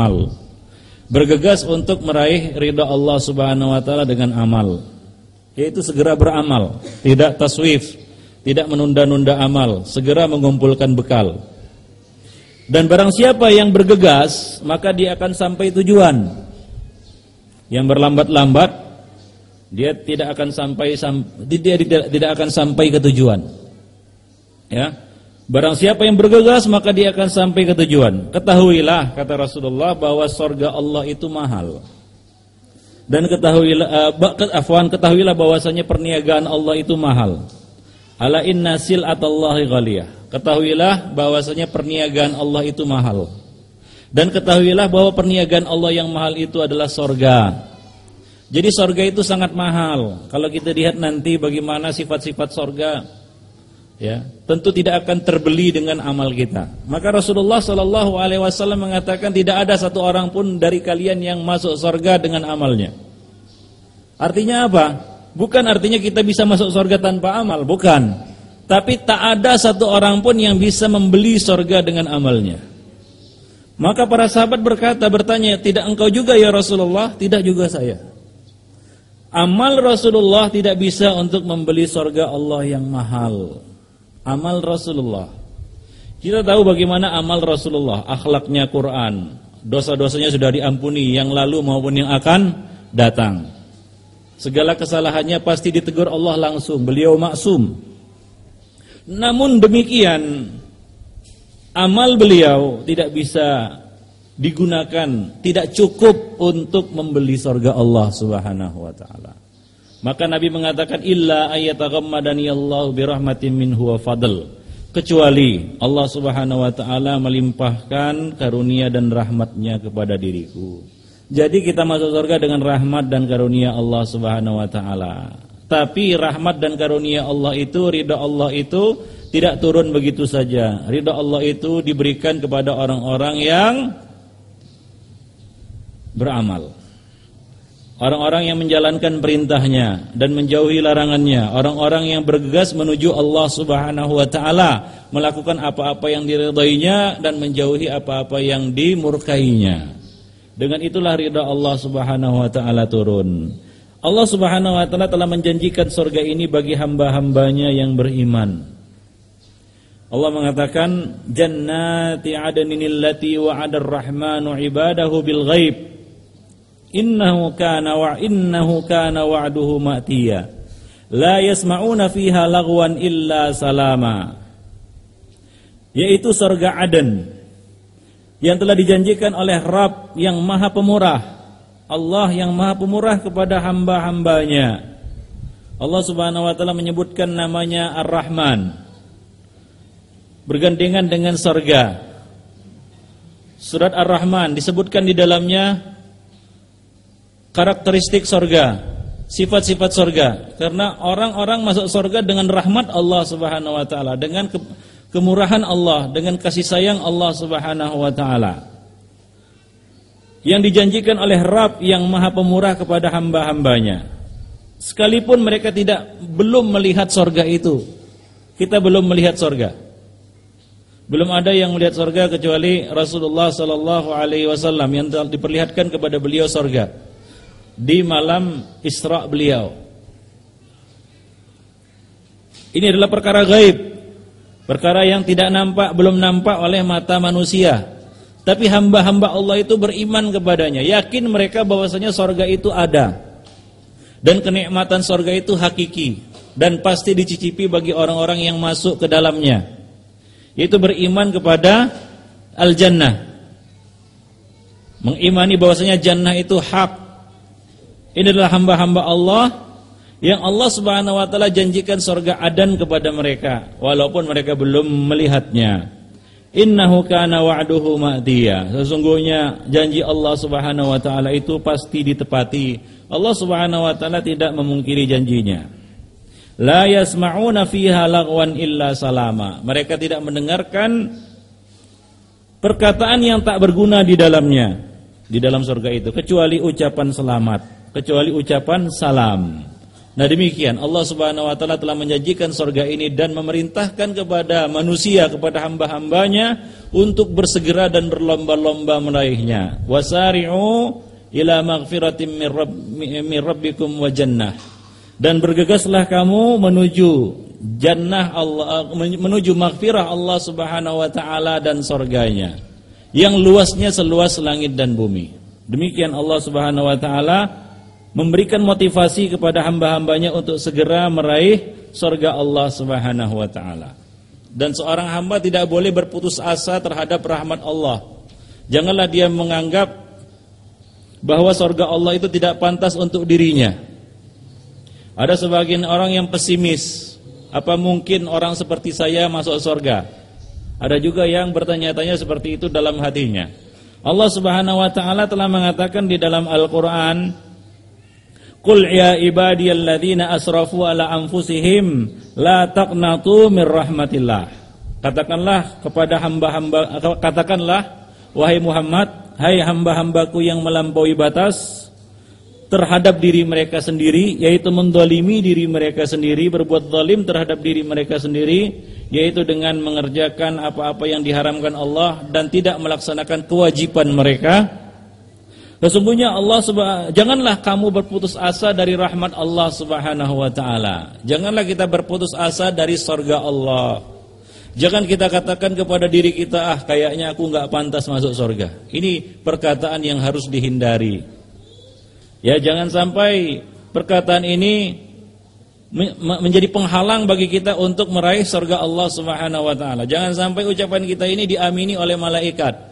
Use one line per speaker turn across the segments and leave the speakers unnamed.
amal. Bergegas untuk meraih ridha Allah Subhanahu wa taala dengan amal. Yaitu segera beramal, tidak taswif, tidak menunda-nunda amal, segera mengumpulkan bekal. Dan barang siapa yang bergegas, maka dia akan sampai tujuan. Yang berlambat-lambat dia tidak akan sampai dia tidak, akan sampai ke tujuan. Ya. Barang siapa yang bergegas maka dia akan sampai ke tujuan. Ketahuilah kata Rasulullah bahwa sorga Allah itu mahal. Dan ketahuilah uh, afwan ketahuilah bahwasanya perniagaan Allah itu mahal. Ala inna silatallahi ghaliyah. Ketahuilah bahwasanya perniagaan Allah itu mahal. Dan ketahuilah bahwa perniagaan Allah yang mahal itu adalah sorga. Jadi sorga itu sangat mahal. Kalau kita lihat nanti bagaimana sifat-sifat sorga ya tentu tidak akan terbeli dengan amal kita. Maka Rasulullah Shallallahu Alaihi Wasallam mengatakan tidak ada satu orang pun dari kalian yang masuk surga dengan amalnya. Artinya apa? Bukan artinya kita bisa masuk surga tanpa amal, bukan. Tapi tak ada satu orang pun yang bisa membeli surga dengan amalnya. Maka para sahabat berkata bertanya, tidak engkau juga ya Rasulullah? Tidak juga saya. Amal Rasulullah tidak bisa untuk membeli surga Allah yang mahal amal Rasulullah. Kita tahu bagaimana amal Rasulullah, akhlaknya Quran, dosa-dosanya sudah diampuni yang lalu maupun yang akan datang. Segala kesalahannya pasti ditegur Allah langsung, beliau maksum. Namun demikian, amal beliau tidak bisa digunakan, tidak cukup untuk membeli surga Allah Subhanahu wa taala. Maka Nabi mengatakan illa ayataghammadani Allah birahmatin minhu wa fadl. Kecuali Allah Subhanahu wa taala melimpahkan karunia dan rahmatnya kepada diriku. Jadi kita masuk surga dengan rahmat dan karunia Allah Subhanahu wa taala. Tapi rahmat dan karunia Allah itu, ridha Allah itu tidak turun begitu saja. Ridha Allah itu diberikan kepada orang-orang yang beramal. Orang-orang yang menjalankan perintahnya dan menjauhi larangannya, orang-orang yang bergegas menuju Allah Subhanahu wa taala, melakukan apa-apa yang diridainya dan menjauhi apa-apa yang dimurkainya. Dengan itulah ridha Allah Subhanahu wa taala turun. Allah Subhanahu wa taala telah menjanjikan surga ini bagi hamba-hambanya yang beriman. Allah mengatakan jannati adnin allati wa'ada ar-rahmanu ibadahu bil ghaib innahu kana wa innahu kana wa'duhu ma'tiya. La yasma'una fiha lagwan illa salama. Yaitu surga Aden yang telah dijanjikan oleh Rabb yang Maha Pemurah. Allah yang Maha Pemurah kepada hamba-hambanya. Allah Subhanahu wa taala menyebutkan namanya Ar-Rahman. Bergandengan dengan surga. Surat Ar-Rahman disebutkan di dalamnya karakteristik sorga, sifat-sifat sorga. Karena orang-orang masuk sorga dengan rahmat Allah Subhanahu Wa Taala, dengan ke kemurahan Allah, dengan kasih sayang Allah Subhanahu Wa Taala. Yang dijanjikan oleh Rabb yang Maha Pemurah kepada hamba-hambanya. Sekalipun mereka tidak belum melihat sorga itu, kita belum melihat sorga. Belum ada yang melihat sorga kecuali Rasulullah Sallallahu Alaihi Wasallam yang diperlihatkan kepada beliau sorga di malam Isra beliau. Ini adalah perkara gaib. Perkara yang tidak nampak, belum nampak oleh mata manusia. Tapi hamba-hamba Allah itu beriman kepadanya, yakin mereka bahwasanya sorga itu ada. Dan kenikmatan sorga itu hakiki dan pasti dicicipi bagi orang-orang yang masuk ke dalamnya. Yaitu beriman kepada al-jannah. Mengimani bahwasanya jannah itu hak ini adalah hamba-hamba Allah yang Allah Subhanahu wa taala janjikan surga adan kepada mereka walaupun mereka belum melihatnya. Innahu kana wa'duhu ma'diya. Sesungguhnya janji Allah Subhanahu wa taala itu pasti ditepati. Allah Subhanahu wa taala tidak memungkiri janjinya. La yasma'una fiha lagwan illa salama. Mereka tidak mendengarkan perkataan yang tak berguna di dalamnya di dalam surga itu kecuali ucapan selamat kecuali ucapan salam. Nah demikian Allah Subhanahu wa taala telah menjanjikan surga ini dan memerintahkan kepada manusia kepada hamba-hambanya untuk bersegera dan berlomba-lomba meraihnya. Wasari'u ila maghfiratin wa jannah. Dan bergegaslah kamu menuju jannah Allah menuju maghfirah Allah Subhanahu wa taala dan surganya yang luasnya seluas langit dan bumi. Demikian Allah Subhanahu wa taala memberikan motivasi kepada hamba-hambanya untuk segera meraih surga Allah Subhanahu wa taala. Dan seorang hamba tidak boleh berputus asa terhadap rahmat Allah. Janganlah dia menganggap bahwa surga Allah itu tidak pantas untuk dirinya. Ada sebagian orang yang pesimis, apa mungkin orang seperti saya masuk surga? Ada juga yang bertanya-tanya seperti itu dalam hatinya. Allah Subhanahu wa taala telah mengatakan di dalam Al-Qur'an Qul ya ibadiyalladzina asrafu ala anfusihim la taqnatu mir rahmatillah. Katakanlah kepada hamba-hamba katakanlah wahai Muhammad, hai hamba-hambaku yang melampaui batas terhadap diri mereka sendiri yaitu mendolimi diri mereka sendiri berbuat zalim terhadap diri mereka sendiri yaitu dengan mengerjakan apa-apa yang diharamkan Allah dan tidak melaksanakan kewajiban mereka Sesungguhnya Allah janganlah kamu berputus asa dari rahmat Allah Subhanahu wa taala. Janganlah kita berputus asa dari surga Allah. Jangan kita katakan kepada diri kita, ah kayaknya aku nggak pantas masuk surga. Ini perkataan yang harus dihindari. Ya, jangan sampai perkataan ini menjadi penghalang bagi kita untuk meraih surga Allah Subhanahu wa taala. Jangan sampai ucapan kita ini diamini oleh malaikat.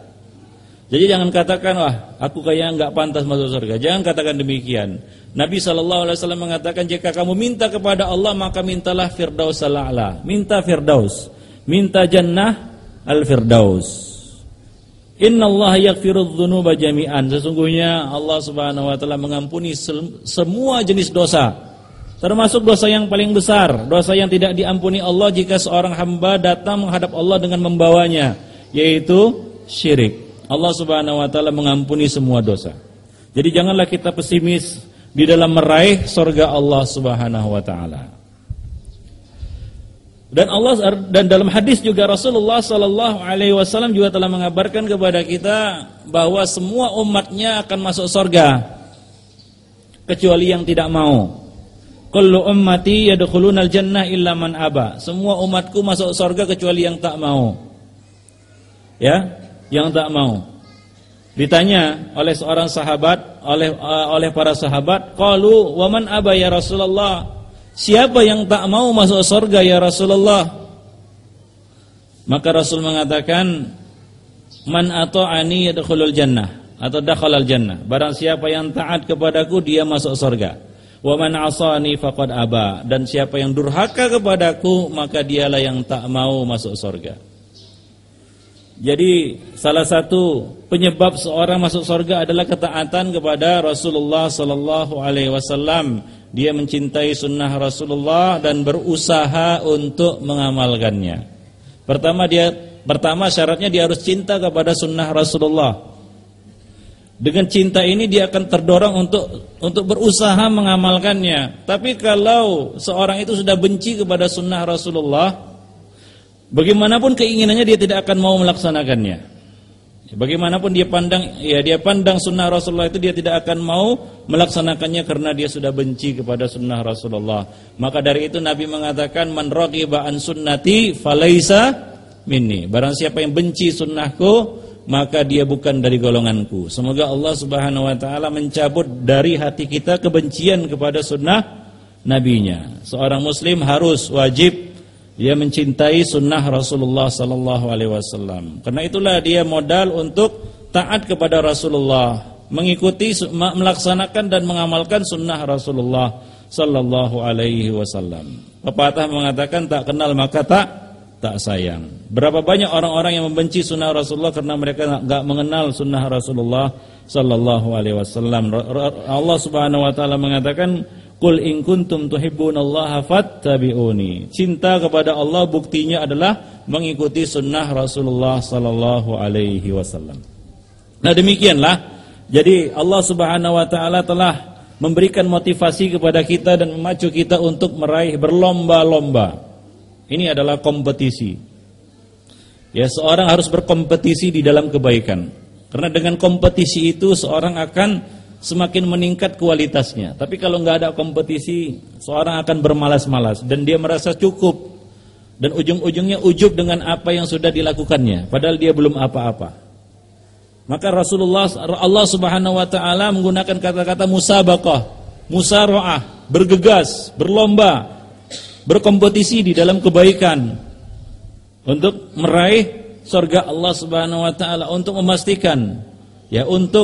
Jadi jangan katakan wah aku kayaknya nggak pantas masuk surga. Jangan katakan demikian. Nabi Wasallam mengatakan jika kamu minta kepada Allah maka mintalah firdaus ala. Minta firdaus. Minta jannah al firdaus. Inna Allah yakfirudz dzunuba jami'an. Sesungguhnya Allah Subhanahu wa taala mengampuni semua jenis dosa. Termasuk dosa yang paling besar, dosa yang tidak diampuni Allah jika seorang hamba datang menghadap Allah dengan membawanya, yaitu syirik. Allah Subhanahu wa taala mengampuni semua dosa. Jadi janganlah kita pesimis di dalam meraih surga Allah Subhanahu wa taala. Dan Allah dan dalam hadis juga Rasulullah sallallahu alaihi wasallam juga telah mengabarkan kepada kita bahwa semua umatnya akan masuk surga kecuali yang tidak mau. Kullu ummati yadkhulunal jannah illa man aba. Semua umatku masuk surga kecuali yang tak mau. Ya, yang tak mau. Ditanya oleh seorang sahabat, oleh uh, oleh para sahabat, qalu wa man aba ya Rasulullah? Siapa yang tak mau masuk surga ya Rasulullah? Maka Rasul mengatakan, man ata'ani yadkhulul jannah atau dakhalal jannah. Barang siapa yang taat kepadaku dia masuk surga. Wa man asani faqad aba dan siapa yang durhaka kepadaku maka dialah yang tak mau masuk surga. Jadi salah satu penyebab seorang masuk surga adalah ketaatan kepada Rasulullah sallallahu alaihi wasallam. Dia mencintai sunnah Rasulullah dan berusaha untuk mengamalkannya. Pertama dia pertama syaratnya dia harus cinta kepada sunnah Rasulullah. Dengan cinta ini dia akan terdorong untuk untuk berusaha mengamalkannya. Tapi kalau seorang itu sudah benci kepada sunnah Rasulullah, Bagaimanapun keinginannya dia tidak akan mau melaksanakannya. Bagaimanapun dia pandang ya dia pandang sunnah Rasulullah itu dia tidak akan mau melaksanakannya karena dia sudah benci kepada sunnah Rasulullah. Maka dari itu Nabi mengatakan man raghiba an sunnati falaisa minni. Barang siapa yang benci sunnahku maka dia bukan dari golonganku. Semoga Allah Subhanahu wa taala mencabut dari hati kita kebencian kepada sunnah nabinya. Seorang muslim harus wajib dia mencintai sunnah Rasulullah sallallahu alaihi wasallam. Karena itulah dia modal untuk taat kepada Rasulullah, mengikuti melaksanakan dan mengamalkan sunnah Rasulullah sallallahu alaihi wasallam. Pepatah mengatakan tak kenal maka tak tak sayang. Berapa banyak orang-orang yang membenci sunnah Rasulullah karena mereka enggak mengenal sunnah Rasulullah sallallahu alaihi wasallam. Allah Subhanahu wa taala mengatakan Qul in kuntum tuhibbunallaha fattabi'uni. Cinta kepada Allah buktinya adalah mengikuti sunnah Rasulullah sallallahu alaihi wasallam. Nah demikianlah. Jadi Allah Subhanahu wa taala telah memberikan motivasi kepada kita dan memacu kita untuk meraih berlomba-lomba. Ini adalah kompetisi. Ya, seorang harus berkompetisi di dalam kebaikan. Karena dengan kompetisi itu seorang akan semakin meningkat kualitasnya. Tapi kalau nggak ada kompetisi, seorang akan bermalas-malas dan dia merasa cukup dan ujung-ujungnya ujub dengan apa yang sudah dilakukannya, padahal dia belum apa-apa. Maka Rasulullah Allah Subhanahu wa taala menggunakan kata-kata musabaqah, musaraah, bergegas, berlomba, berkompetisi di dalam kebaikan untuk meraih surga Allah Subhanahu wa taala, untuk memastikan ya untuk